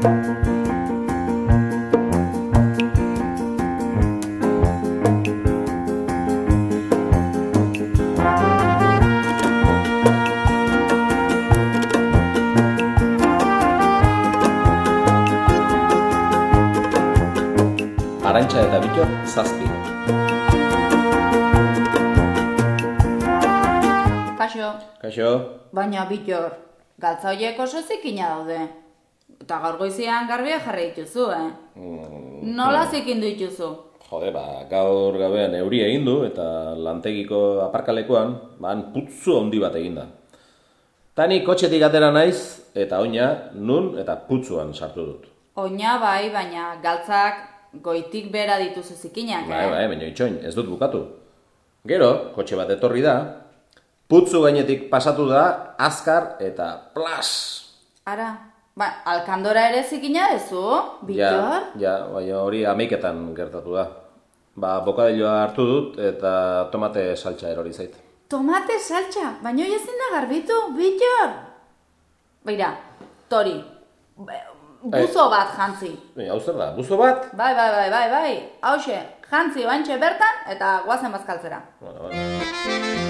Arantxa eta Bitor zazpi. Kaixo, Kaixo, baina bitor, galtza horiek oso zikina daude. Eta gaur goizian garbia jarri dituzu, eh? mm, Nola zikindu dituzu? jode, ba, gaur gabean euria egin du eta lantegiko aparkalekuan, ba, han putzu handi bat egin da. Tani kotxetik atera naiz eta oina nun eta putzuan sartu dut. Oina bai, baina galtzak goitik bera dituzu zikinak, Bai, eh? bai, baina itxoin, ez dut bukatu. Gero, kotxe bat etorri da, putzu gainetik pasatu da, azkar eta plas! Ara, ba, alkandora ere zikina dezu, bitor? Ja, ja, baina hori ameiketan gertatu da. Ba, bokadilloa hartu dut eta tomate saltza erori zait. Tomate saltza, baina hori ezin da garbitu, bitor! Beira, tori, be- buzo bat jantzi. E, hau zer da, buzo bat? Bai, bai, bai, bai, bai, hause, jantzi bantxe bertan eta guazen bazkaltzera. Bueno, bueno.